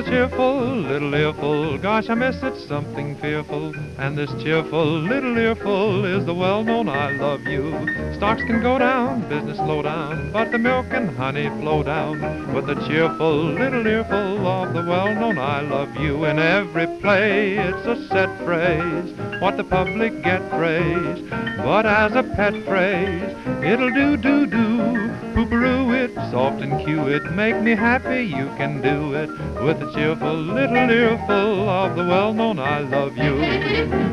cheerful little earful, gosh, I miss it something fearful. And this cheerful little earful is the well-known I love you. Stocks can go down, business slow down, but the milk and honey flow down with the cheerful little earful of the well-known I love you. In every play, it's a set phrase, what the public get praise, but as a pet phrase, it'll do, do, do. Pooperoo soft and it, make me happy, you can do it with a cheerful little earful of the well-known I love you.